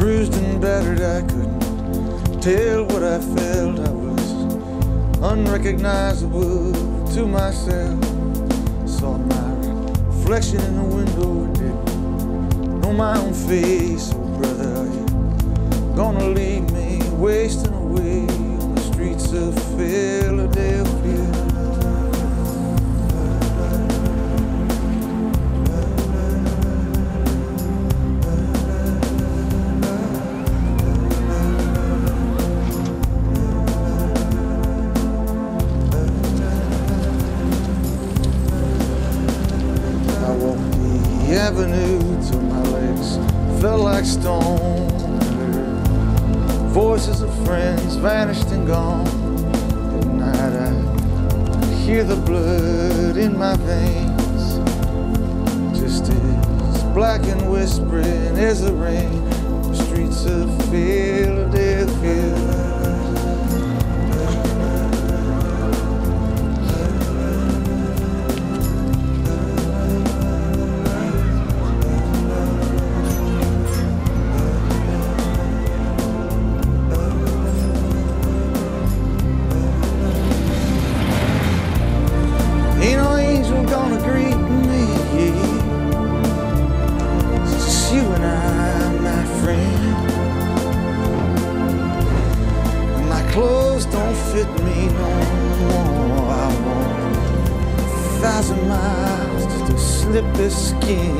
bruised and battered. I couldn't tell what I felt. I was unrecognizable to myself. Saw my reflection in the window and didn't know my own face. Oh, brother, are you gonna leave me wasting away on the streets of Philadelphia? Avenue till my legs felt like stone. Voices of friends vanished and gone. At night I hear the blood in my veins, just as black and whispering as the rain. Clothes don't fit me no more. I walk a thousand miles just to slip this skin.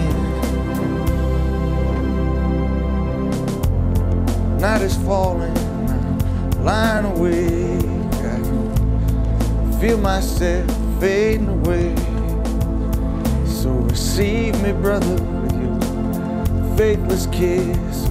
Night is falling, I'm lying awake. I can feel myself fading away. So receive me, brother, with your faithless kiss.